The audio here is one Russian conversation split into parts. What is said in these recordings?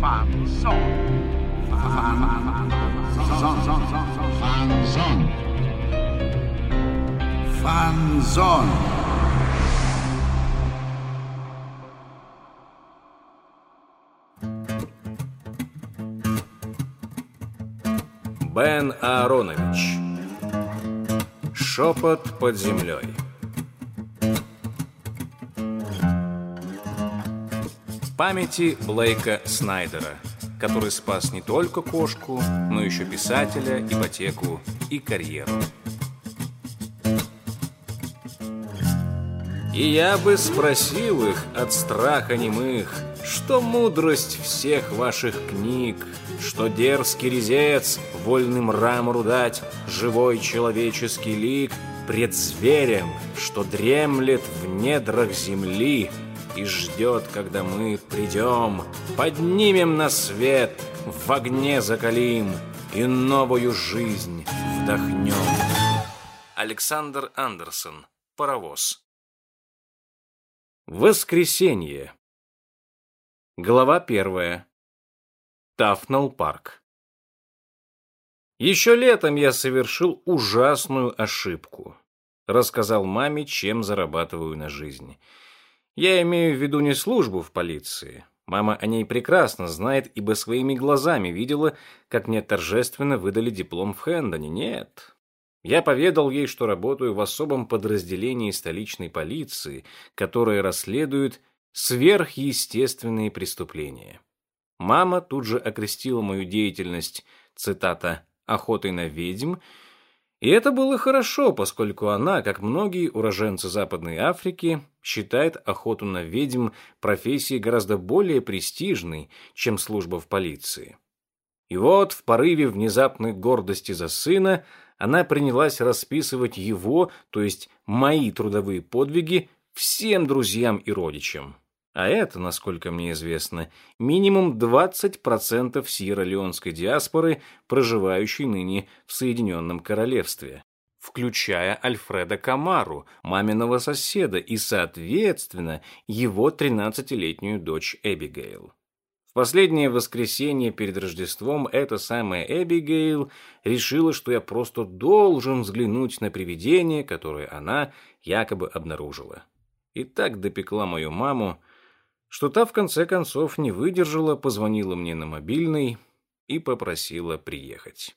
Фанзон. Фанзон. Бен Ааронович. Шепот под землей. Памяти Блейка Снайдера, который спас не только кошку, но еще писателя, ипотеку и карьеру. И я бы спросил их от страха немых, что мудрость всех ваших книг, что дерзкий резец вольным мрамору дать живой человеческий лик пред зверем, что дремлет в недрах земли и ждет, когда мы придем, поднимем на свет, в огне закалим и новую жизнь вдохнем. Александр Андерсон. Паровоз. Воскресенье. Глава первая. Тафнал парк. Еще летом я совершил ужасную ошибку. Рассказал маме, чем зарабатываю на жизнь. Я имею в виду не службу в полиции. Мама о ней прекрасно знает, ибо своими глазами видела, как мне торжественно выдали диплом в Хэндоне. Нет, я поведал ей, что работаю в особом подразделении столичной полиции, которое расследует сверхъестественные преступления. Мама тут же окрестила мою деятельность, цитата, «охотой на ведьм», и это было хорошо, поскольку она, как многие уроженцы Западной Африки, считает охоту на ведьм профессией гораздо более престижной, чем служба в полиции. И вот в порыве внезапной гордости за сына она принялась расписывать его, то есть мои трудовые подвиги, всем друзьям и родичам. А это, насколько мне известно, минимум 20% сьерра-леонской диаспоры, проживающей ныне в Соединенном Королевстве, включая Альфреда Камару, маминого соседа, и, соответственно, его 13-летнюю дочь Эбигейл. В последнее воскресенье перед Рождеством эта самая Эбигейл решила, что я просто должен взглянуть на привидение, которое она якобы обнаружила. И так допекла мою маму, что та в конце концов не выдержала, позвонила мне на мобильный и попросила приехать.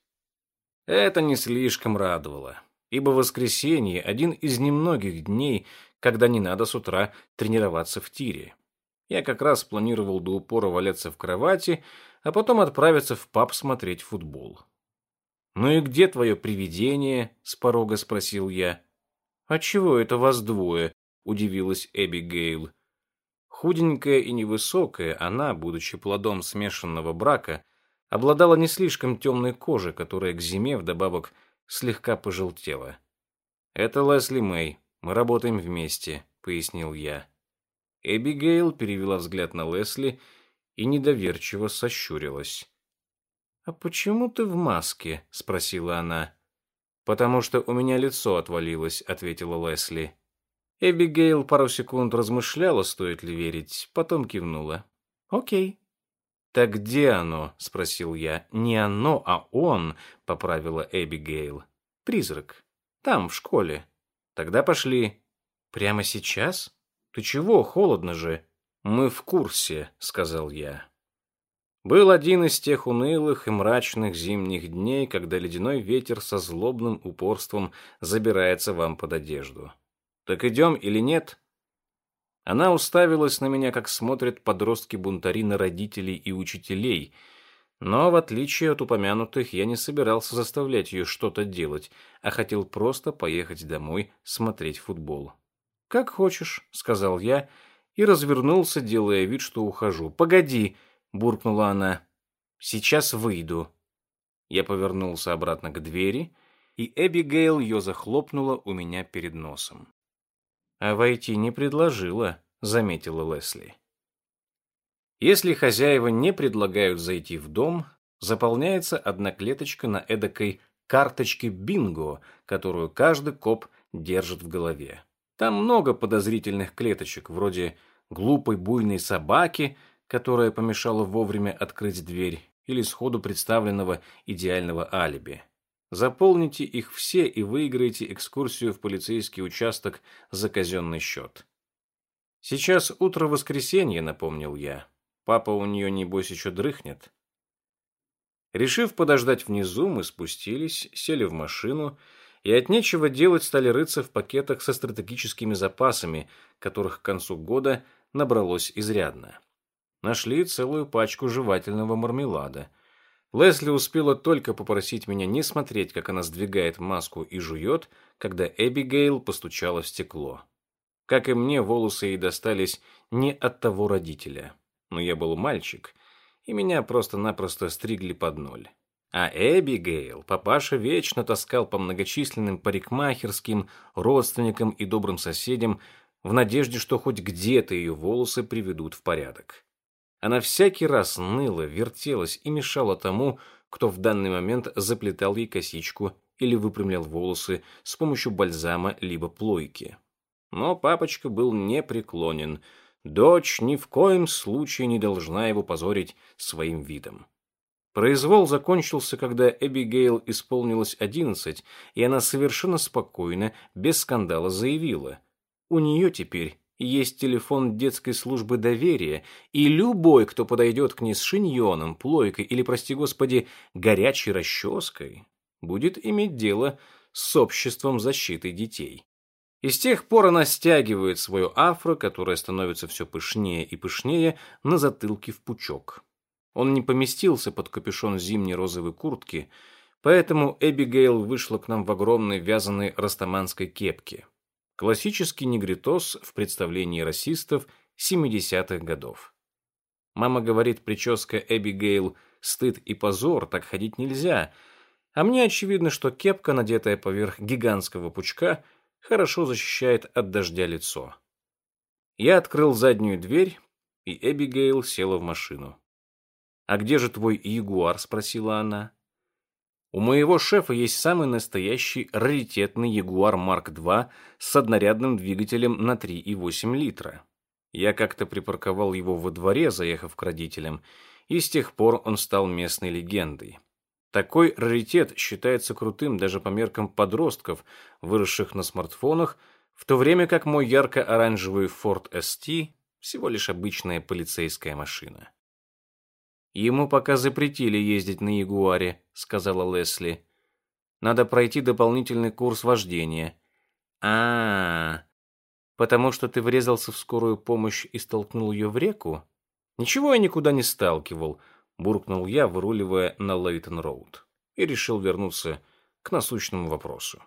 Это не слишком радовало, ибо воскресенье – один из немногих дней, когда не надо с утра тренироваться в тире. Я как раз планировал до упора валяться в кровати, а потом отправиться в паб смотреть футбол. «Ну и где твое привидение?» — с порога спросил я. «А чего это вас двое?» — удивилась Эбби Гейл. Худенькая и невысокая, она, будучи плодом смешанного брака, обладала не слишком темной кожей, которая к зиме вдобавок слегка пожелтела. «Это Лесли Мэй. Мы работаем вместе», — пояснил я. Эбигейл перевела взгляд на Лесли и недоверчиво сощурилась. «А почему ты в маске?» — спросила она. «Потому что у меня лицо отвалилось», — ответила Лесли. Эбигейл пару секунд размышляла, стоит ли верить, потом кивнула. «Окей». «Так где оно?» — спросил я. «Не оно, а он», — поправила Эбигейл. «Призрак. Там, в школе. Тогда пошли». «Прямо сейчас?» «Ты чего? Холодно же». «Мы в курсе», — сказал я. Был один из тех унылых и мрачных зимних дней, когда ледяной ветер со злобным упорством забирается вам под одежду. «Так идем или нет?» Она уставилась на меня, как смотрят подростки-бунтари на родителей и учителей, но, в отличие от упомянутых, я не собирался заставлять ее что-то делать, а хотел просто поехать домой смотреть футбол. «Как хочешь», — сказал я и развернулся, делая вид, что ухожу. «Погоди», — буркнула она. «Сейчас выйду». Я повернулся обратно к двери, и Эбигейл ее захлопнула у меня перед носом. «А войти не предложила», — заметила Лесли. Если хозяева не предлагают зайти в дом, заполняется одна клеточка на эдакой карточке бинго, которую каждый коп держит в голове. Там много подозрительных клеточек, вроде глупой буйной собаки, которая помешала вовремя открыть дверь, или сходу представленного идеального алиби. Заполните их все и выиграете экскурсию в полицейский участок за казенный счет. Сейчас утро воскресенья, напомнил я. Папа у нее, небось, еще дрыхнет. Решив подождать внизу, мы спустились, сели в машину и от нечего делать стали рыться в пакетах со стратегическими запасами, которых к концу года набралось изрядно. Нашли целую пачку жевательного мармелада – Лесли успела только попросить меня не смотреть, как она сдвигает маску и жует, когда Эбигейл постучала в стекло. Как и мне, волосы ей достались не от того родителя. Но я был мальчик, и меня просто-напросто стригли под ноль. А Эбигейл папаша вечно таскал по многочисленным парикмахерским, родственникам и добрым соседям в надежде, что хоть где-то ее волосы приведут в порядок. Она всякий раз ныла, вертелась и мешала тому, кто в данный момент заплетал ей косичку или выпрямлял волосы с помощью бальзама либо плойки. Но папочка был непреклонен. Дочь ни в коем случае не должна его позорить своим видом. Произвол закончился, когда Эбигейл исполнилось одиннадцать, и она совершенно спокойно, без скандала заявила. У нее теперь есть телефон детской службы доверия, и любой, кто подойдет к ней с шиньоном, плойкой или, прости господи, горячей расческой, будет иметь дело с обществом защиты детей. И с тех пор она стягивает свою афро, которая становится все пышнее и пышнее, на затылке в пучок. Он не поместился под капюшон зимней розовой куртки, поэтому Эбигейл вышла к нам в огромной вязаной растаманской кепке. Классический негритос в представлении расистов 70-х годов. Мама говорит, прическа Эбигейл «стыд и позор, так ходить нельзя», а мне очевидно, что кепка, надетая поверх гигантского пучка, хорошо защищает от дождя лицо. Я открыл заднюю дверь, и Эбигейл села в машину. «А где же твой ягуар?» — спросила она. У моего шефа есть самый настоящий раритетный Ягуар Марк II с однорядным двигателем на 3,8 литра. Я как-то припарковал его во дворе, заехав к родителям, и с тех пор он стал местной легендой. Такой раритет считается крутым даже по меркам подростков, выросших на смартфонах, в то время как мой ярко-оранжевый Ford ST всего лишь обычная полицейская машина. Ему пока запретили ездить на Ягуаре, сказала Лесли. Надо пройти дополнительный курс вождения. А, -а, -а потому что ты врезался в скорую помощь и столкнул ее в реку? Ничего я никуда не сталкивал, буркнул я, выруливая на Лейтон-роуд, и решил вернуться к насущному вопросу.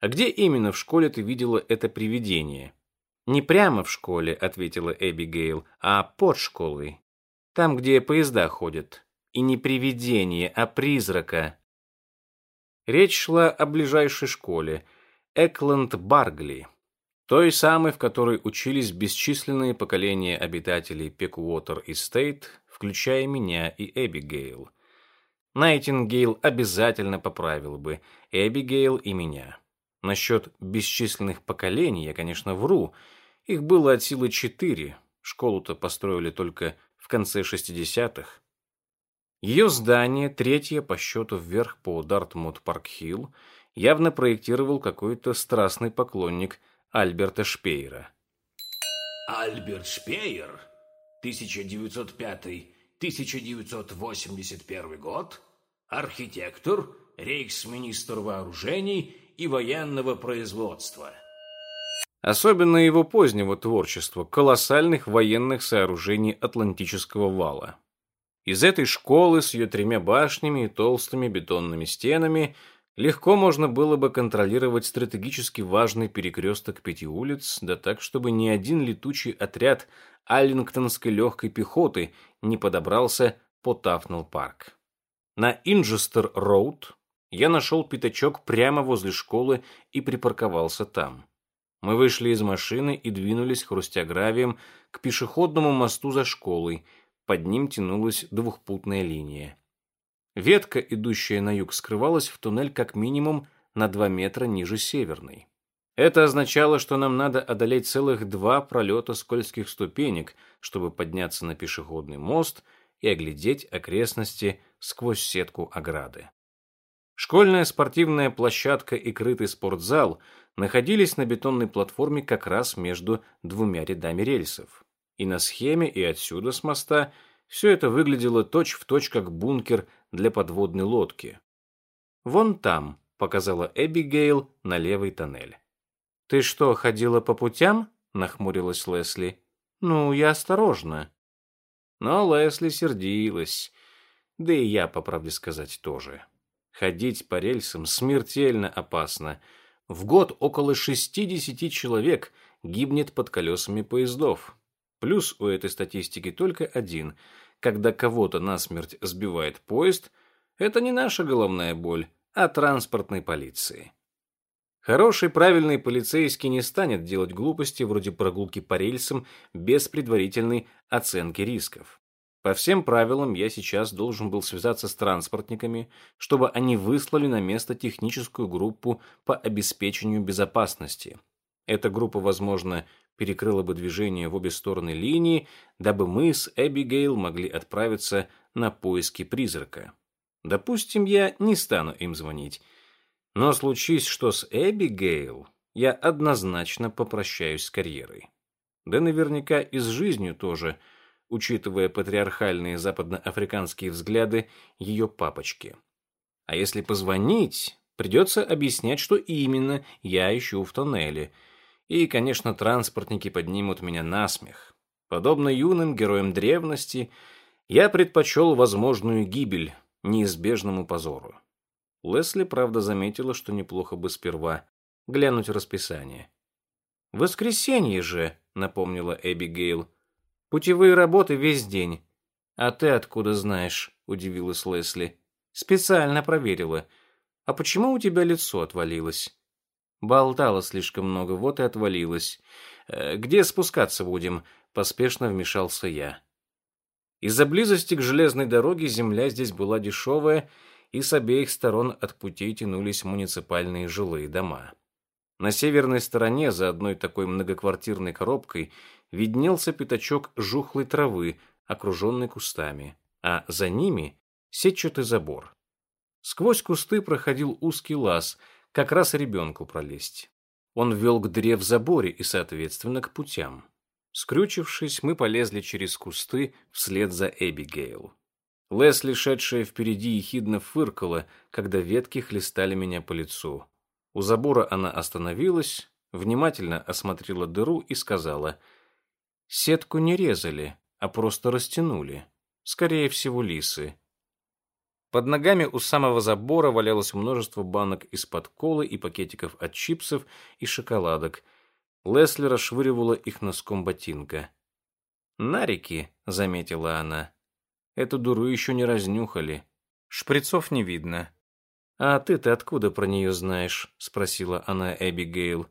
А где именно в школе ты видела это привидение? Не прямо в школе, ответила Эбигейл, а под школой, там, где поезда ходят. И не привидение, а призрака. Речь шла о ближайшей школе, Экленд-Баргли, той самой, в которой учились бесчисленные поколения обитателей Пекуотер-Эстейт, включая меня и Эбигейл. Найтингейл обязательно поправил бы Эбигейл и меня. Насчет бесчисленных поколений я, конечно, вру. Их было от силы четыре. Школу-то построили только в конце 60-х. Ее здание, третье по счету вверх по Дартмут-Парк-Хилл, явно проектировал какой-то страстный поклонник Альберта Шпейера. Альберт Шпейер, 1905-1981 год, архитектор, рейхсминистр вооружений и военного производства – Особенно его позднего творчества, колоссальных военных сооружений Атлантического вала. Из этой школы с ее тремя башнями и толстыми бетонными стенами легко можно было бы контролировать стратегически важный перекресток пяти улиц, да так, чтобы ни один летучий отряд Аллингтонской легкой пехоты не подобрался по Тафнелл-парк. На Инджестер-роуд я нашел пятачок прямо возле школы и припарковался там. Мы вышли из машины и двинулись, хрустя гравием, к пешеходному мосту за школой. Под ним тянулась двухпутная линия. Ветка, идущая на юг, скрывалась в туннель как минимум на два метра ниже северной. Это означало, что нам надо одолеть целых два пролета скользких ступенек, чтобы подняться на пешеходный мост и оглядеть окрестности сквозь сетку ограды. Школьная спортивная площадка и крытый спортзал находились на бетонной платформе как раз между двумя рядами рельсов. И на схеме, и отсюда с моста все это выглядело точь-в-точь точь как бункер для подводной лодки. «Вон там», — показала Эбигейл на левый тоннель. «Ты что, ходила по путям?» — нахмурилась Лесли. «Ну, я осторожно». Но Лесли сердилась. Да и я, по правде сказать, тоже. Ходить по рельсам смертельно опасно. В год около 60 человек гибнет под колесами поездов. Плюс у этой статистики только один. Когда кого-то насмерть сбивает поезд, это не наша головная боль, а транспортной полиции. Хороший, правильный полицейский не станет делать глупости вроде прогулки по рельсам без предварительной оценки рисков. По всем правилам я сейчас должен был связаться с транспортниками, чтобы они выслали на место техническую группу по обеспечению безопасности. Эта группа, возможно, перекрыла бы движение в обе стороны линии, дабы мы с Эбигейл могли отправиться на поиски призрака. Допустим, я не стану им звонить, но случись что с Эбигейл, я однозначно попрощаюсь с карьерой. Да наверняка и с жизнью тоже, учитывая патриархальные западноафриканские взгляды ее папочки. А если позвонить, придется объяснять, что именно я ищу в тоннеле. И, конечно, транспортники поднимут меня на смех. Подобно юным героям древности, я предпочел возможную гибель неизбежному позору. Лесли, правда, заметила, что неплохо бы сперва глянуть расписание. «Воскресенье же», — напомнила Эбигейл. «Путевые работы весь день». «А ты откуда знаешь?» — удивилась Лесли. «Специально проверила. А почему у тебя лицо отвалилось?» Болтала слишком много, вот и отвалилась. «Э, «Где спускаться будем?» — поспешно вмешался я. Из-за близости к железной дороге земля здесь была дешевая, и с обеих сторон от путей тянулись муниципальные жилые дома. На северной стороне, за одной такой многоквартирной коробкой, виднелся пятачок жухлой травы, окруженный кустами, а за ними сетчатый забор. Сквозь кусты проходил узкий лаз, как раз ребенку пролезть. Он вел к дыре в заборе и, соответственно, к путям. Скрючившись, мы полезли через кусты вслед за Эбигейл. Лесли, шедшая впереди, ехидно фыркала, когда ветки хлестали меня по лицу. У забора она остановилась, внимательно осмотрела дыру и сказала, «Сетку не резали, а просто растянули. Скорее всего, лисы». Под ногами у самого забора валялось множество банок из-под колы и пакетиков от чипсов и шоколадок. Лесли расшвыривала их носком ботинка. «Нарики», — заметила она. Эту дуру еще не разнюхали. Шприцов не видно. «А ты-то откуда про нее знаешь?» — спросила она Эбигейл.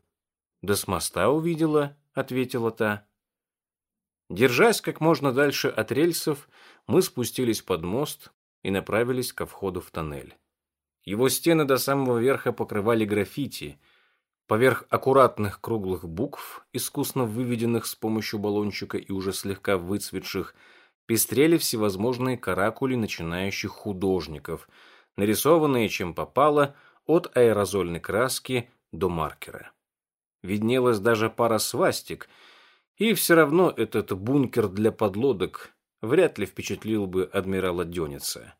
«Да с моста увидела», — ответила та. Держась как можно дальше от рельсов, мы спустились под мост и направились ко входу в тоннель. Его стены до самого верха покрывали граффити. Поверх аккуратных круглых букв, искусно выведенных с помощью баллончика и уже слегка выцветших, пестрели всевозможные каракули начинающих художников, нарисованные чем попало от аэрозольной краски до маркера. Виднелась даже пара свастик, и все равно этот бункер для подлодок вряд ли впечатлил бы адмирала Дёница.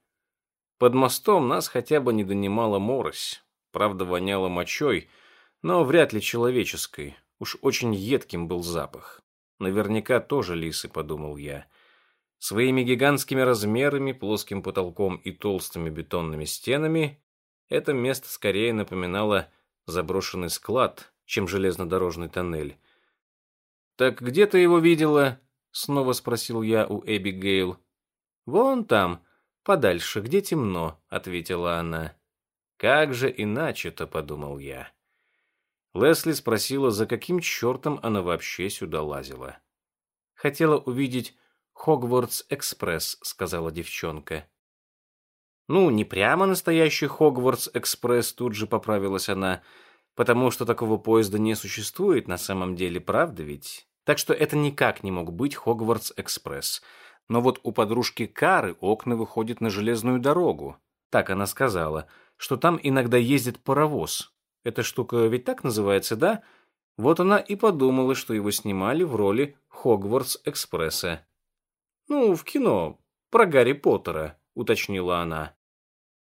Под мостом нас хотя бы не донимала морось, правда воняла мочой, но вряд ли человеческой, уж очень едким был запах. Наверняка тоже лисы, подумал я. Своими гигантскими размерами, плоским потолком и толстыми бетонными стенами это место скорее напоминало заброшенный склад, чем железнодорожный тоннель. «Так где ты его видела?» — снова спросил я у Эбигейл. «Вон там, подальше, где темно», — ответила она. «Как же иначе-то?» — подумал я. Лесли спросила, за каким чертом она вообще сюда лазила. Хотела увидеть Хогвартс-экспресс», — сказала девчонка. «Ну, не прямо настоящий Хогвартс-экспресс», — тут же поправилась она. Потому что такого поезда не существует на самом деле, правда ведь? Так что это никак не мог быть Хогвартс-экспресс. Но вот у подружки Кары окна выходят на железную дорогу. Так она сказала, что там иногда ездит паровоз. Эта штука ведь так называется, да? Вот она и подумала, что его снимали в роли Хогвартс-экспресса. «Ну, в кино, про Гарри Поттера», — уточнила она.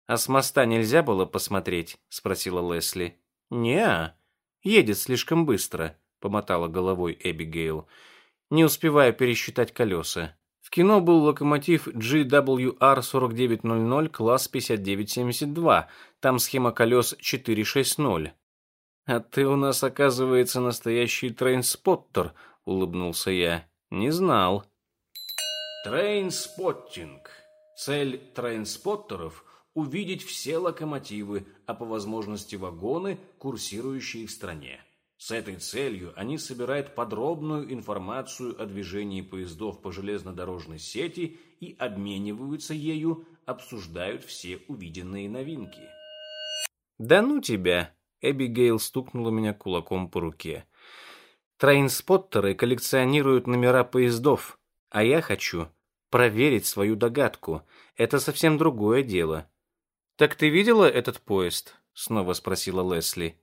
«А с моста нельзя было посмотреть?» — спросила Лесли. Не едет слишком быстро», — помотала головой Эбигейл, не успевая пересчитать колеса. В кино был локомотив GWR-4900 класс 5972. Там схема колес 460. «А ты у нас, оказывается, настоящий трейнспоттер», — улыбнулся я. «Не знал». Трейнспоттинг. Цель трейнспоттеров – увидеть все локомотивы, а по возможности вагоны, курсирующие в стране. С этой целью они собирают подробную информацию о движении поездов по железнодорожной сети и обмениваются ею, обсуждают все увиденные новинки. «Да ну тебя!» — Эбигейл стукнула меня кулаком по руке. «Трейнспоттеры коллекционируют номера поездов, а я хочу проверить свою догадку. Это совсем другое дело». «Так ты видела этот поезд?» — снова спросила Лесли.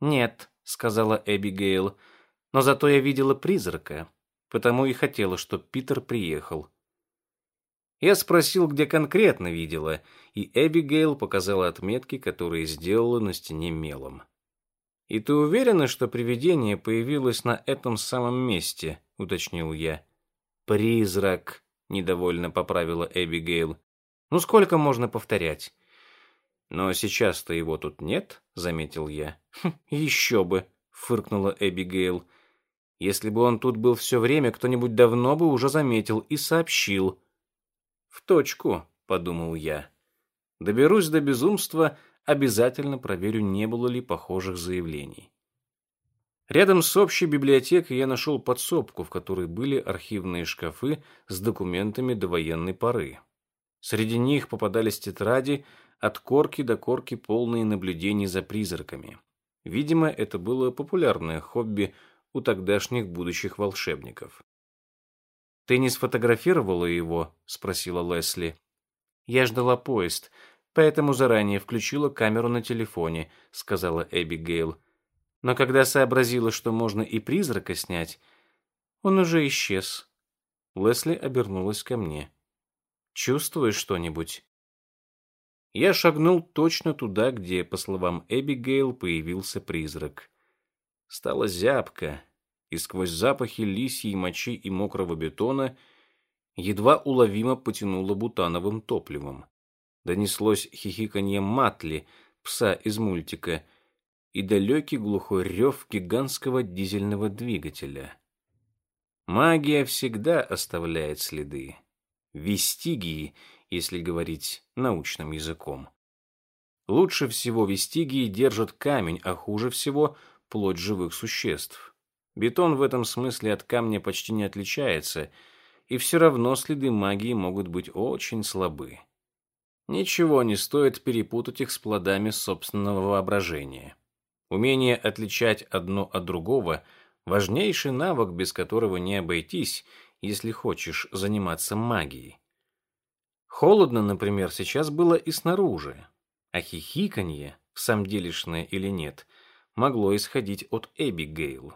«Нет», — сказала Эбигейл, — «но зато я видела призрака, потому и хотела, чтобы Питер приехал». Я спросил, где конкретно видела, и Эбигейл показала отметки, которые сделала на стене мелом. «И ты уверена, что привидение появилось на этом самом месте?» — уточнил я. «Призрак», — недовольно поправила Эбигейл. «Ну сколько можно повторять? «Но сейчас-то его тут нет», — заметил я. «Хм, «Еще бы», — фыркнула Эбигейл. «Если бы он тут был все время, кто-нибудь давно бы уже заметил и сообщил». «В точку», — подумал я. «Доберусь до безумства, обязательно проверю, не было ли похожих заявлений». Рядом с общей библиотекой я нашел подсобку, в которой были архивные шкафы с документами до военной поры. Среди них попадались тетради, от корки до корки полные наблюдений за призраками. Видимо, это было популярное хобби у тогдашних будущих волшебников. «Ты не сфотографировала его?» — спросила Лесли. «Я ждала поезд, поэтому заранее включила камеру на телефоне», — сказала Эбигейл. «Но когда сообразила, что можно и призрака снять, он уже исчез». Лесли обернулась ко мне. «Чувствуешь что-нибудь?» Я шагнул точно туда, где, по словам Эбигейл, появился призрак. Стало зябко, и сквозь запахи лисьей мочи и мокрого бетона едва уловимо потянуло бутановым топливом. Донеслось хихиканье Матли, пса из мультика, и далекий глухой рев гигантского дизельного двигателя. Магия всегда оставляет следы. Вестигии — если говорить научным языком. Лучше всего вестигии держат камень, а хуже всего плоть живых существ. Бетон в этом смысле от камня почти не отличается, и все равно следы магии могут быть очень слабы. Ничего не стоит перепутать их с плодами собственного воображения. Умение отличать одно от другого – важнейший навык, без которого не обойтись, если хочешь заниматься магией. Холодно, например, сейчас было и снаружи, а хихиканье, самделишное или нет, могло исходить от Эбигейл.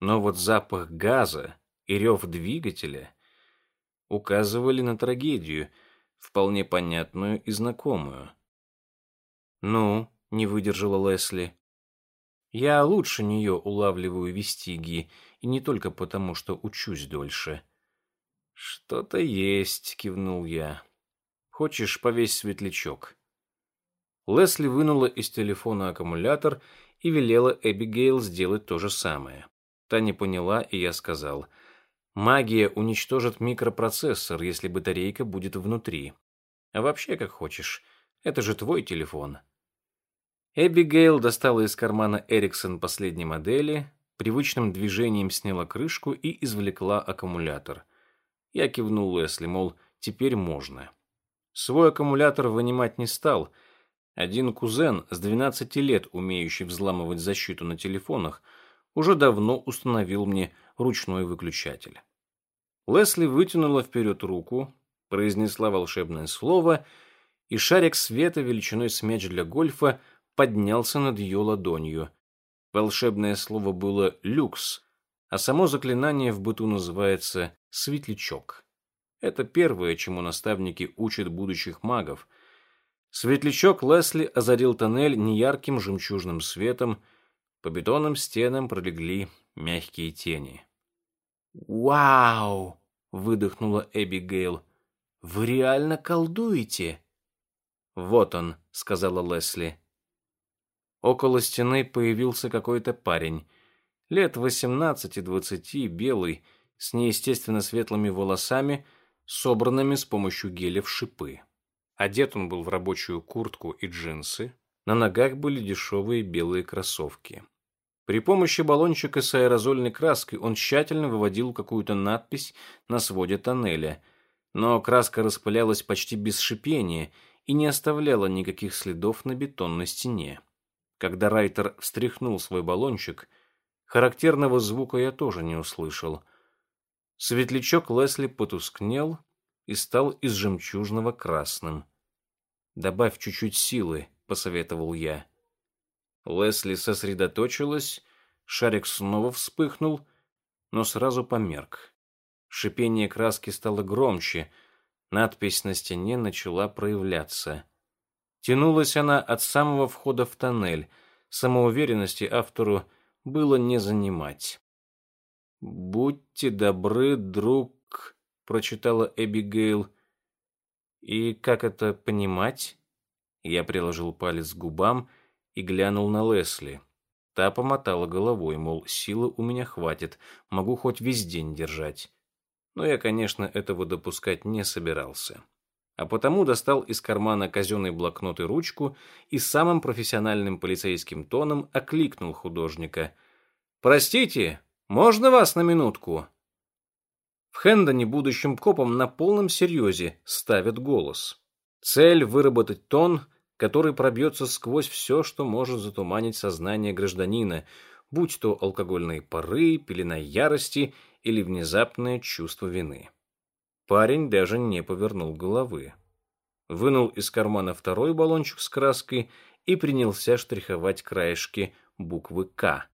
Но вот запах газа и рев двигателя указывали на трагедию, вполне понятную и знакомую. «Ну», — не выдержала Лесли, — «я лучше нее улавливаю вестигии, и не только потому, что учусь дольше». «Что-то есть», — кивнул я. Хочешь, повесь светлячок». Лесли вынула из телефона аккумулятор и велела Эбигейл сделать то же самое. Та не поняла, и я сказал, «Магия уничтожит микропроцессор, если батарейка будет внутри. А вообще, как хочешь, это же твой телефон». Эбигейл достала из кармана Эриксон последней модели, привычным движением сняла крышку и извлекла аккумулятор. Я кивнул Лесли, мол, теперь можно. Свой аккумулятор вынимать не стал. Один кузен с 12 лет, умеющий взламывать защиту на телефонах, уже давно установил мне ручной выключатель. Лесли вытянула вперед руку, произнесла волшебное слово, и шарик света величиной с мяч для гольфа поднялся над ее ладонью. Волшебное слово было «люкс», а само заклинание в быту называется «светлячок». Это первое, чему наставники учат будущих магов. Светлячок Лесли озарил тоннель неярким жемчужным светом, по бетонным стенам пролегли мягкие тени. «Вау!» — выдохнула Эбигейл. «Вы реально колдуете?» «Вот он», — сказала Лесли. Около стены появился какой-то парень, лет восемнадцати-двадцати, белый, с неестественно светлыми волосами, собранными с помощью геля в шипы. Одет он был в рабочую куртку и джинсы, на ногах были дешевые белые кроссовки. При помощи баллончика с аэрозольной краской он тщательно выводил какую-то надпись на своде тоннеля, но краска распылялась почти без шипения и не оставляла никаких следов на бетонной стене. Когда Райтер встряхнул свой баллончик, характерного звука я тоже не услышал. Светлячок Лесли потускнел и стал из жемчужного красным. «Добавь чуть-чуть силы», — посоветовал я. Лесли сосредоточилась, шарик снова вспыхнул, но сразу померк. Шипение краски стало громче, надпись на стене начала проявляться. Тянулась она от самого входа в тоннель, самоуверенности автору было не занимать. «Будьте добры, друг», — прочитала Эбигейл. «И как это понимать?» Я приложил палец к губам и глянул на Лесли. Та помотала головой, мол, силы у меня хватит, могу хоть весь день держать. Но я, конечно, этого допускать не собирался. А потому достал из кармана казенный блокнот и ручку и самым профессиональным полицейским тоном окликнул художника. «Простите, можно вас на минутку?» В Хэндоне будущим копам на полном серьезе ставят голос. Цель — выработать тон — который пробьется сквозь все, что может затуманить сознание гражданина, будь то алкогольные пары, пелена ярости или внезапное чувство вины. Парень даже не повернул головы. Вынул из кармана второй баллончик с краской и принялся штриховать краешки буквы «К».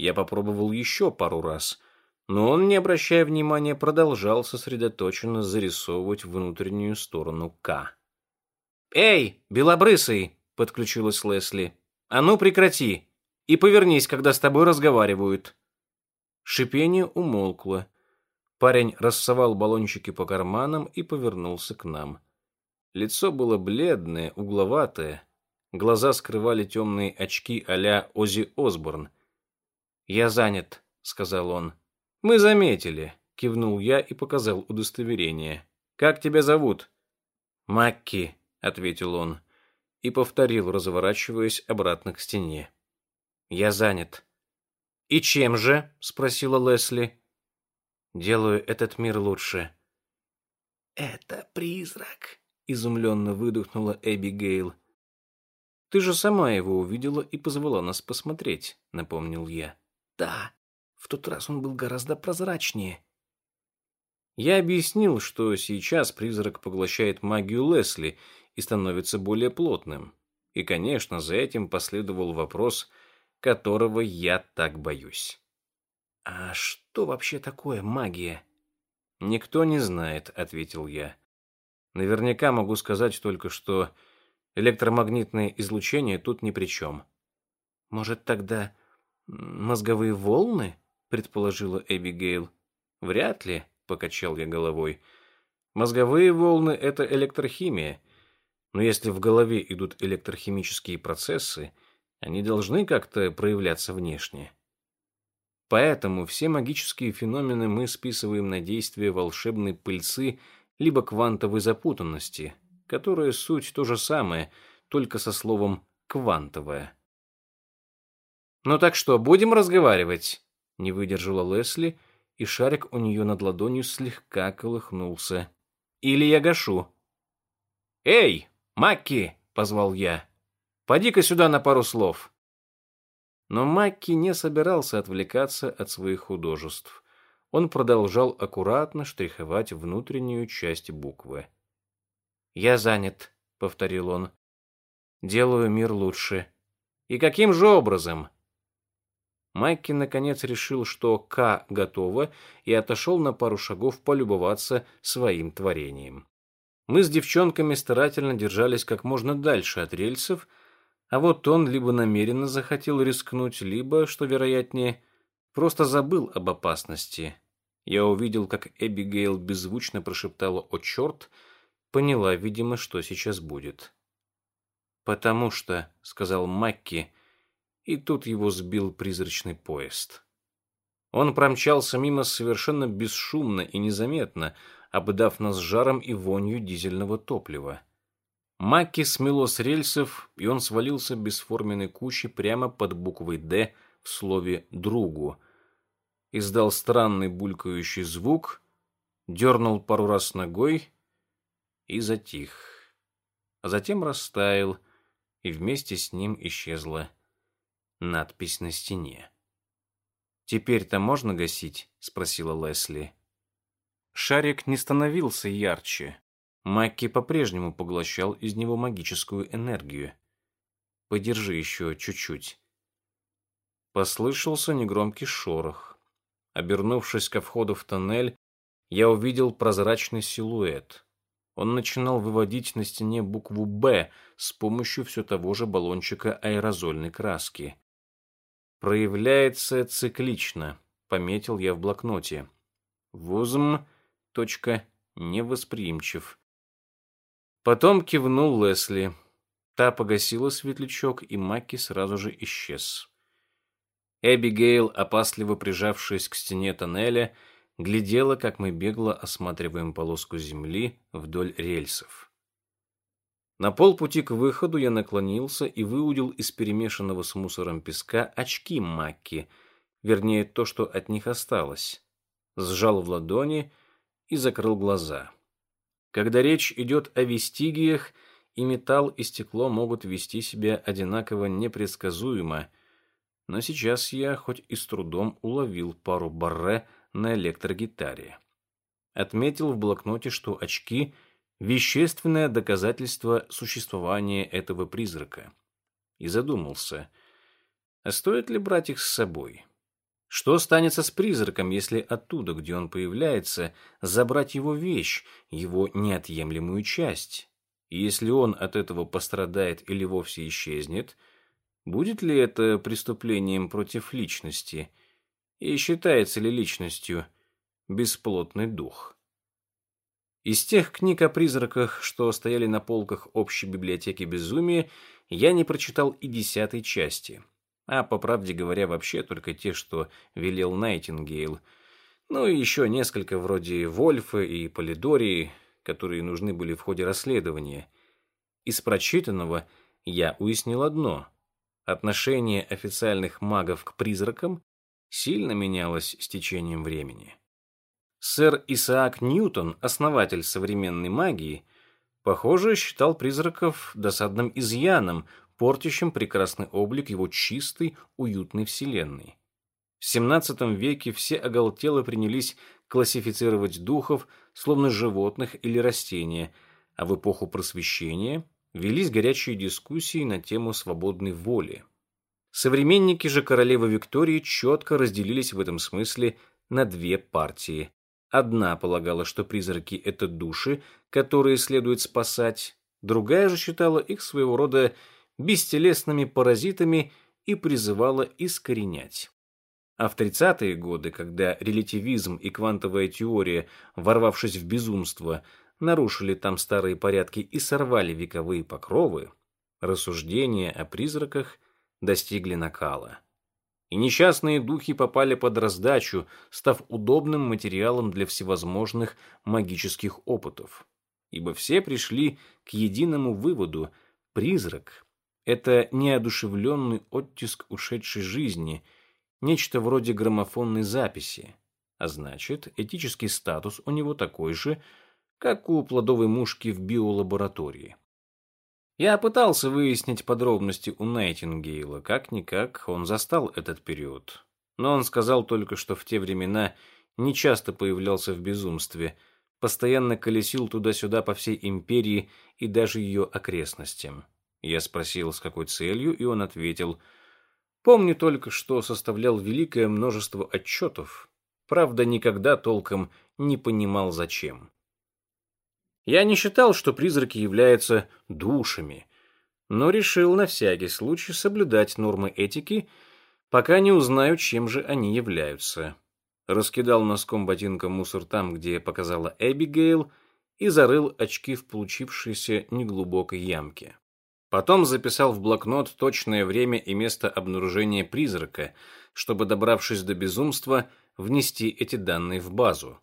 Я попробовал еще пару раз, но он, не обращая внимания, продолжал сосредоточенно зарисовывать внутреннюю сторону «К». «Эй, белобрысый!» — подключилась Лесли. «А ну прекрати! И повернись, когда с тобой разговаривают!» Шипение умолкло. Парень рассовал баллончики по карманам и повернулся к нам. Лицо было бледное, угловатое. Глаза скрывали темные очки а-ля Оззи Осборн. «Я занят», — сказал он. «Мы заметили», — кивнул я и показал удостоверение. «Как тебя зовут?» «Макки», — ответил он и повторил, разворачиваясь обратно к стене. «Я занят». «И чем же?» — спросила Лесли. «Делаю этот мир лучше». «Это призрак», — изумленно выдохнула Эбигейл. «Ты же сама его увидела и позвала нас посмотреть», — напомнил я. «Да, в тот раз он был гораздо прозрачнее». Я объяснил, что сейчас призрак поглощает магию Лесли — и становится более плотным. И, конечно, за этим последовал вопрос, которого я так боюсь. «А что вообще такое магия?» «Никто не знает», — ответил я. «Наверняка могу сказать только, что электромагнитное излучение тут ни при чем». «Может, тогда мозговые волны?» — предположила Эбигейл. «Вряд ли», — покачал я головой. «Мозговые волны — это электрохимия, но если в голове идут электрохимические процессы, они должны как-то проявляться внешне. Поэтому все магические феномены мы списываем на действие волшебной пыльцы либо квантовой запутанности, которая суть то же самое, только со словом «квантовая». «Ну так что, будем разговаривать?» — не выдержала Лесли, и шарик у нее над ладонью слегка колыхнулся. «Или я гашу?» «Эй!» «Макки!» — позвал я. «Поди-ка сюда на пару слов». Но Макки не собирался отвлекаться от своих художеств. Он продолжал аккуратно штриховать внутреннюю часть буквы. «Я занят», — повторил он. «Делаю мир лучше». «И каким же образом?» Майки наконец решил, что К готово, и отошел на пару шагов полюбоваться своим творением. Мы с девчонками старательно держались как можно дальше от рельсов, а вот он либо намеренно захотел рискнуть, либо, что вероятнее, просто забыл об опасности. Я увидел, как Эбигейл беззвучно прошептала «О, черт!», поняла, видимо, что сейчас будет. «Потому что», — сказал Макки, и тут его сбил призрачный поезд. Он промчался мимо совершенно бесшумно и незаметно, обдав нас жаром и вонью дизельного топлива. Макки смело с рельсов, и он свалился бесформенной кучей прямо под буквой «Д» в слове «другу». Издал странный булькающий звук, дернул пару раз ногой и затих. А затем растаял, и вместе с ним исчезла надпись на стене. «Теперь-то можно гасить?» — спросила Лесли. Шарик не становился ярче, Макки по-прежнему поглощал из него магическую энергию. Подержи еще чуть-чуть. Послышался негромкий шорох. Обернувшись ко входу в тоннель, я увидел прозрачный силуэт. Он начинал выводить на стене букву «Б» с помощью все того же баллончика аэрозольной краски. «Проявляется циклично», — пометил я в блокноте. «Вузм. Невосприимчив». Потом кивнул Лесли. Та погасила светлячок, и Макки сразу же исчез. Эбигейл, опасливо прижавшись к стене тоннеля, глядела, как мы бегло осматриваем полоску земли вдоль рельсов. На полпути к выходу я наклонился и выудил из перемешанного с мусором песка очки Макки, вернее, то, что от них осталось. Сжал в ладони и закрыл глаза. Когда речь идет о вестигиях, и металл, и стекло могут вести себя одинаково непредсказуемо, но сейчас я хоть и с трудом уловил пару барре на электрогитаре. Отметил в блокноте, что очки — вещественное доказательство существования этого призрака. И задумался, а стоит ли брать их с собой? Что станется с призраком, если оттуда, где он появляется, забрать его вещь, его неотъемлемую часть? И если он от этого пострадает или вовсе исчезнет, будет ли это преступлением против личности? И считается ли личностью бесплотный дух? Из тех книг о призраках, что стояли на полках общей библиотеки безумия, я не прочитал и десятой части – а, по правде говоря, вообще только те, что велел Найтингейл. Ну и еще несколько вроде Вольфа и Полидории, которые нужны были в ходе расследования. Из прочитанного я уяснил одно. Отношение официальных магов к призракам сильно менялось с течением времени. Сэр Исаак Ньютон, основатель современной магии, похоже, считал призраков досадным изъяном, портящим прекрасный облик его чистой, уютной вселенной. В XVII веке все оголтело принялись классифицировать духов, словно животных или растения, а в эпоху просвещения велись горячие дискуссии на тему свободной воли. Современники же королевы Виктории четко разделились в этом смысле на две партии. Одна полагала, что призраки – это души, которые следует спасать, другая же считала их своего рода бестелесными паразитами и призывала искоренять. А в 30-е годы, когда релятивизм и квантовая теория, ворвавшись в безумство, нарушили там старые порядки и сорвали вековые покровы, рассуждения о призраках достигли накала. И несчастные духи попали под раздачу, став удобным материалом для всевозможных магических опытов. Ибо все пришли к единому выводу – призрак это неодушевленный оттиск ушедшей жизни, нечто вроде граммофонной записи, а значит, этический статус у него такой же, как у плодовой мушки в биолаборатории. Я пытался выяснить подробности у Найтингейла, как-никак он застал этот период. Но он сказал только, что в те времена не часто появлялся в безумстве, постоянно колесил туда-сюда по всей империи и даже ее окрестностям. Я спросил, с какой целью, и он ответил, «Помню только, что составлял великое множество отчетов, правда, никогда толком не понимал, зачем». Я не считал, что призраки являются душами, но решил на всякий случай соблюдать нормы этики, пока не узнаю, чем же они являются. Раскидал носком ботинка мусор там, где показала Эбигейл, и зарыл очки в получившейся неглубокой ямке. Потом записал в блокнот точное время и место обнаружения призрака, чтобы, добравшись до безумства, внести эти данные в базу.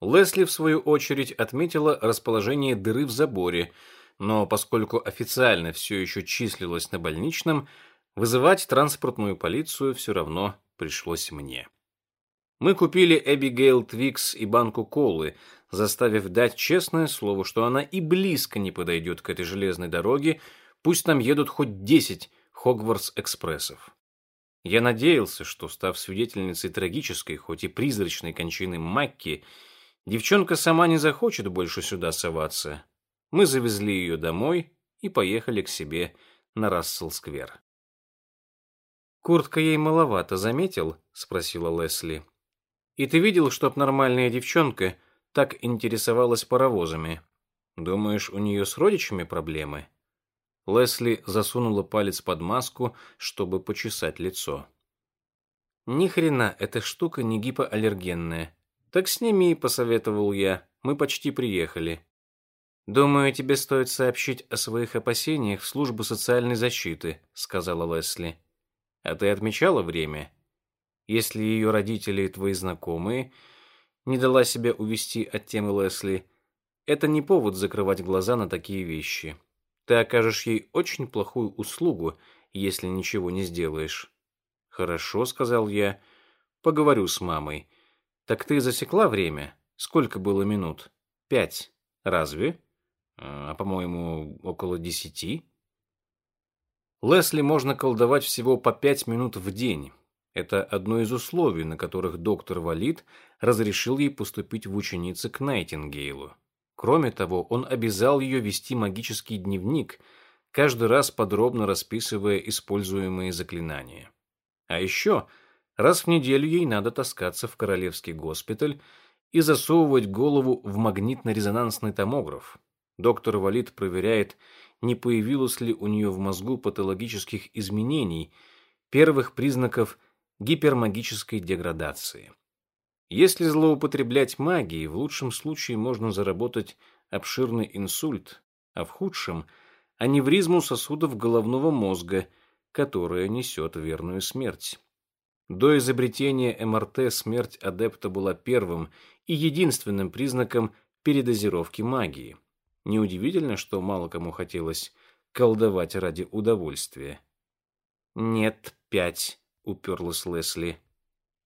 Лесли, в свою очередь, отметила расположение дыры в заборе, но поскольку официально все еще числилось на больничном, вызывать транспортную полицию все равно пришлось мне. Мы купили Эбигейл Твикс и банку колы, заставив дать честное слово, что она и близко не подойдет к этой железной дороге, пусть там едут хоть десять Хогвартс-экспрессов. Я надеялся, что, став свидетельницей трагической, хоть и призрачной кончины Макки, Девчонка сама не захочет больше сюда соваться. Мы завезли ее домой и поехали к себе на Рассел-сквер. «Куртка ей маловато, заметил?» — спросила Лесли. «И ты видел, чтоб нормальная девчонка так интересовалась паровозами? Думаешь, у нее с родичами проблемы?» Лесли засунула палец под маску, чтобы почесать лицо. «Ни хрена, эта штука не гипоаллергенная. «Так сними», — посоветовал я. «Мы почти приехали». «Думаю, тебе стоит сообщить о своих опасениях в службу социальной защиты», — сказала Лесли. «А ты отмечала время? Если ее родители и твои знакомые не дала себя увести от темы Лесли, это не повод закрывать глаза на такие вещи. Ты окажешь ей очень плохую услугу, если ничего не сделаешь». «Хорошо», — сказал я. «Поговорю с мамой». Так ты засекла время? Сколько было минут? Пять. Разве? А, по-моему, около десяти. Лесли можно колдовать всего по пять минут в день. Это одно из условий, на которых доктор Валид разрешил ей поступить в ученицы к Найтингейлу. Кроме того, он обязал ее вести магический дневник, каждый раз подробно расписывая используемые заклинания. А еще Раз в неделю ей надо таскаться в королевский госпиталь и засовывать голову в магнитно-резонансный томограф. Доктор Валид проверяет, не появилось ли у нее в мозгу патологических изменений, первых признаков гипермагической деградации. Если злоупотреблять магией, в лучшем случае можно заработать обширный инсульт, а в худшем – аневризму сосудов головного мозга, которая несет верную смерть. До изобретения МРТ смерть адепта была первым и единственным признаком передозировки магии. Неудивительно, что мало кому хотелось колдовать ради удовольствия. «Нет, пять», — уперлась Лесли.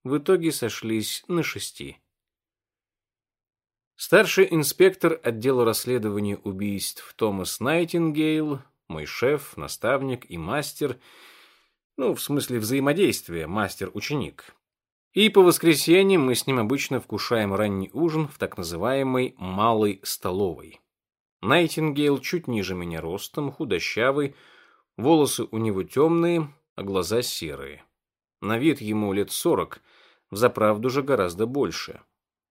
В итоге сошлись на шести. Старший инспектор отдела расследования убийств Томас Найтингейл, мой шеф, наставник и мастер — ну, в смысле взаимодействия мастер-ученик. И по воскресеньям мы с ним обычно вкушаем ранний ужин в так называемой «малой столовой». Найтингейл чуть ниже меня ростом, худощавый, волосы у него темные, а глаза серые. На вид ему лет сорок, взаправду же гораздо больше.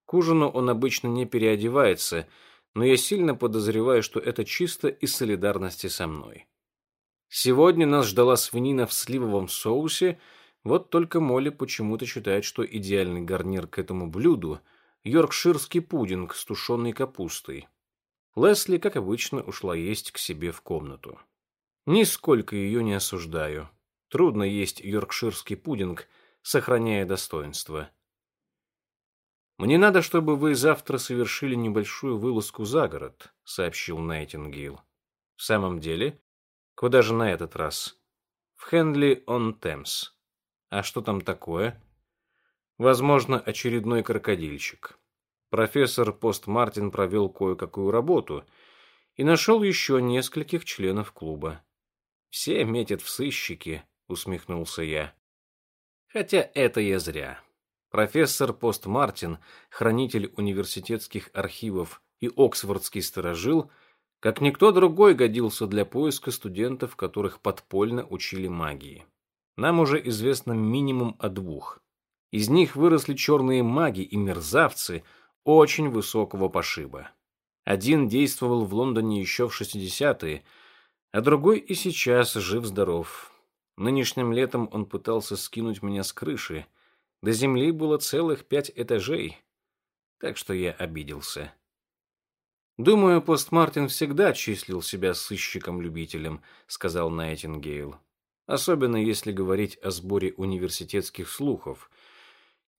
К ужину он обычно не переодевается, но я сильно подозреваю, что это чисто из солидарности со мной. Сегодня нас ждала свинина в сливовом соусе, вот только Молли почему-то считает, что идеальный гарнир к этому блюду – йоркширский пудинг с тушеной капустой. Лесли, как обычно, ушла есть к себе в комнату. Нисколько ее не осуждаю. Трудно есть йоркширский пудинг, сохраняя достоинство. «Мне надо, чтобы вы завтра совершили небольшую вылазку за город», — сообщил Найтингейл. «В самом деле, Куда же на этот раз? В Хенли-он-Темс. А что там такое? Возможно, очередной крокодильчик. Профессор Пост Мартин провел кое-какую работу, и нашел еще нескольких членов клуба. «Все метят в сыщики», — усмехнулся я. Хотя это я зря. Профессор Пост Мартин, хранитель университетских архивов и оксфордский сторожил, как никто другой годился для поиска студентов, которых подпольно учили магии. Нам уже известно минимум о двух. Из них выросли черные маги и мерзавцы очень высокого пошиба. Один действовал в Лондоне еще в 60-е, а другой и сейчас жив-здоров. Нынешним летом он пытался скинуть меня с крыши. До земли было целых пять этажей, так что я обиделся. «Думаю, постмартин всегда числил себя сыщиком-любителем», — сказал Найтингейл. «Особенно если говорить о сборе университетских слухов —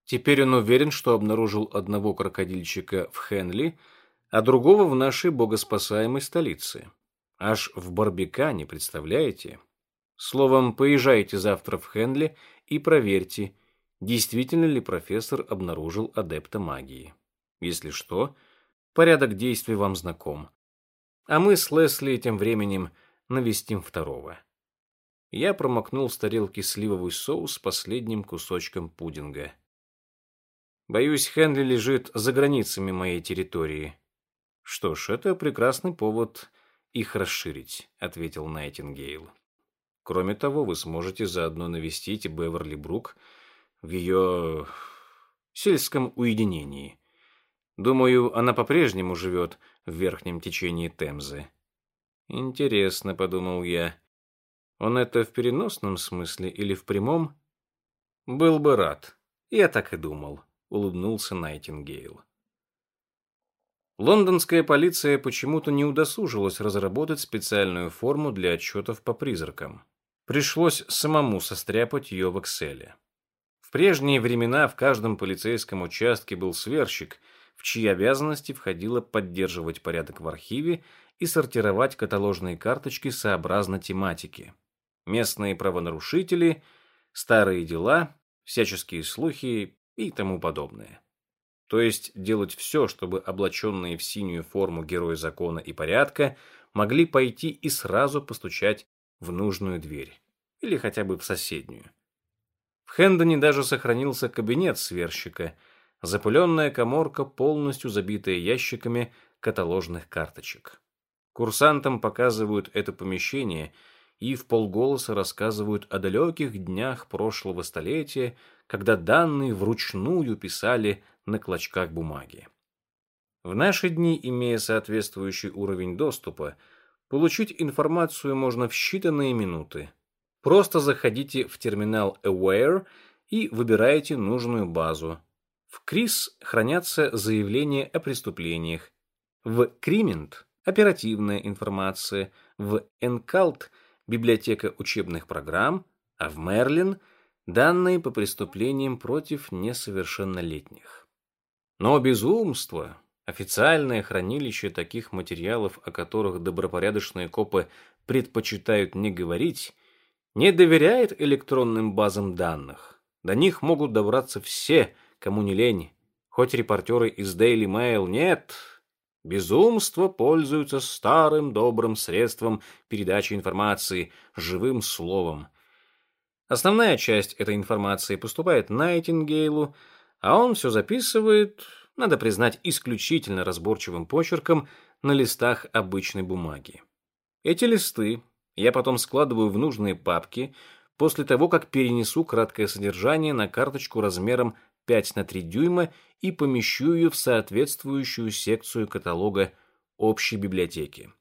Теперь он уверен, что обнаружил одного крокодильчика в Хенли, а другого в нашей богоспасаемой столице. Аж в Барбикане, представляете? Словом, поезжайте завтра в Хенли и проверьте, действительно ли профессор обнаружил адепта магии. Если что, порядок действий вам знаком. А мы с Лесли тем временем навестим второго. Я промокнул с тарелки сливовый соус последним кусочком пудинга. Боюсь, Хенли лежит за границами моей территории. Что ж, это прекрасный повод их расширить, ответил Найтингейл. Кроме того, вы сможете заодно навестить Беверли Брук в ее сельском уединении. Думаю, она по-прежнему живет в верхнем течении Темзы. Интересно, подумал я. Он это в переносном смысле или в прямом? Был бы рад. Я так и думал улыбнулся Найтингейл. Лондонская полиция почему-то не удосужилась разработать специальную форму для отчетов по призракам. Пришлось самому состряпать ее в Excel. В прежние времена в каждом полицейском участке был сверщик, чьи обязанности входило поддерживать порядок в архиве и сортировать каталожные карточки сообразно тематике. Местные правонарушители, старые дела, всяческие слухи и тому подобное. То есть делать все, чтобы облаченные в синюю форму герои закона и порядка могли пойти и сразу постучать в нужную дверь. Или хотя бы в соседнюю. В Хендоне даже сохранился кабинет сверщика, запыленная коморка, полностью забитая ящиками каталожных карточек. Курсантам показывают это помещение и в полголоса рассказывают о далеких днях прошлого столетия, когда данные вручную писали на клочках бумаги. В наши дни, имея соответствующий уровень доступа, получить информацию можно в считанные минуты. Просто заходите в терминал Aware и выбираете нужную базу. В КРИС хранятся заявления о преступлениях. В Кримент – оперативная информация. В Энкалт – библиотека учебных программ. А в Мерлин – данные по преступлениям против несовершеннолетних. Но безумство, официальное хранилище таких материалов, о которых добропорядочные копы предпочитают не говорить, не доверяет электронным базам данных. До них могут добраться все, кому не лень, хоть репортеры из Daily Mail нет. Безумство пользуется старым добрым средством передачи информации, живым словом. Основная часть этой информации поступает Найтингейлу, а он все записывает, надо признать, исключительно разборчивым почерком на листах обычной бумаги. Эти листы я потом складываю в нужные папки после того, как перенесу краткое содержание на карточку размером 5 на 3 дюйма и помещу ее в соответствующую секцию каталога общей библиотеки.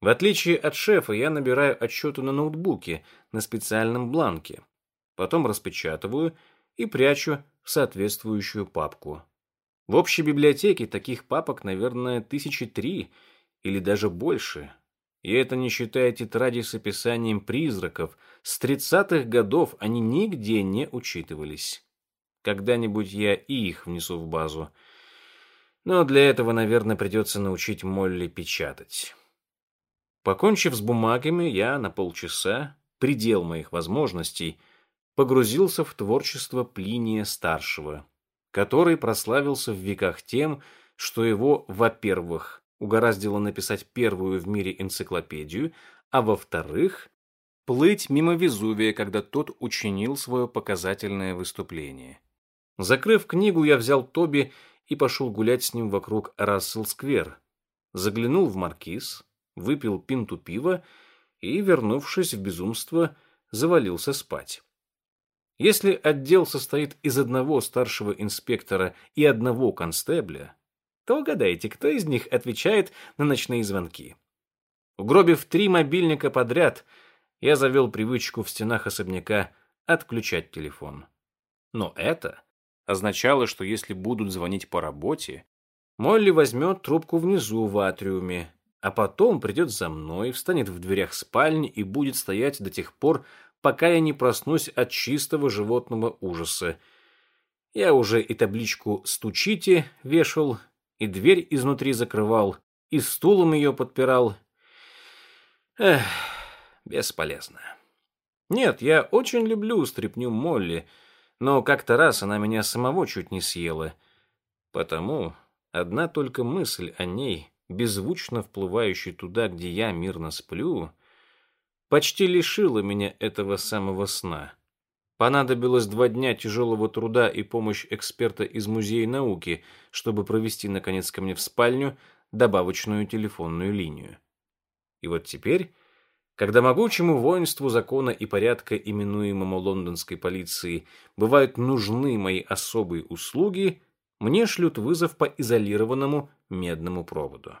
В отличие от шефа, я набираю отчеты на ноутбуке на специальном бланке, потом распечатываю и прячу в соответствующую папку. В общей библиотеке таких папок, наверное, тысячи три или даже больше. И это не считая тетради с описанием призраков. С тридцатых годов они нигде не учитывались. Когда-нибудь я и их внесу в базу. Но для этого, наверное, придется научить Молли печатать. Покончив с бумагами, я на полчаса, предел моих возможностей, погрузился в творчество Плиния-старшего, который прославился в веках тем, что его, во-первых, угораздило написать первую в мире энциклопедию, а во-вторых, плыть мимо Везувия, когда тот учинил свое показательное выступление. Закрыв книгу, я взял Тоби и пошел гулять с ним вокруг Рассел-сквер. Заглянул в маркиз, выпил пинту пива и, вернувшись в безумство, завалился спать. Если отдел состоит из одного старшего инспектора и одного констебля, то угадайте, кто из них отвечает на ночные звонки. Угробив три мобильника подряд, я завел привычку в стенах особняка отключать телефон. Но это означало, что если будут звонить по работе, Молли возьмет трубку внизу в атриуме, а потом придет за мной, встанет в дверях спальни и будет стоять до тех пор, пока я не проснусь от чистого животного ужаса. Я уже и табличку «Стучите» вешал, и дверь изнутри закрывал, и стулом ее подпирал. Эх, бесполезно. Нет, я очень люблю стряпню Молли, но как-то раз она меня самого чуть не съела. Потому одна только мысль о ней, беззвучно вплывающей туда, где я мирно сплю, почти лишила меня этого самого сна. Понадобилось два дня тяжелого труда и помощь эксперта из Музея науки, чтобы провести, наконец, ко мне в спальню добавочную телефонную линию. И вот теперь, когда могучему воинству закона и порядка, именуемому лондонской полицией, бывают нужны мои особые услуги, мне шлют вызов по изолированному медному проводу.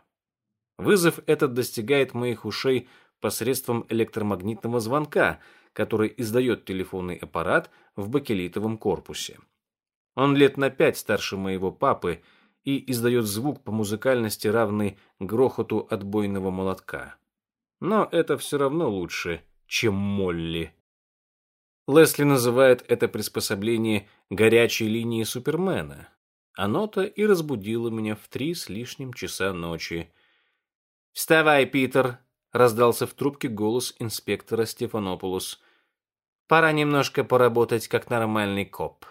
Вызов этот достигает моих ушей посредством электромагнитного звонка – который издает телефонный аппарат в бакелитовом корпусе. Он лет на пять старше моего папы и издает звук по музыкальности, равный грохоту отбойного молотка. Но это все равно лучше, чем Молли. Лесли называет это приспособление «горячей линией Супермена». Оно-то и разбудило меня в три с лишним часа ночи. «Вставай, Питер!» — раздался в трубке голос инспектора Стефанопулос. Пора немножко поработать как нормальный коп.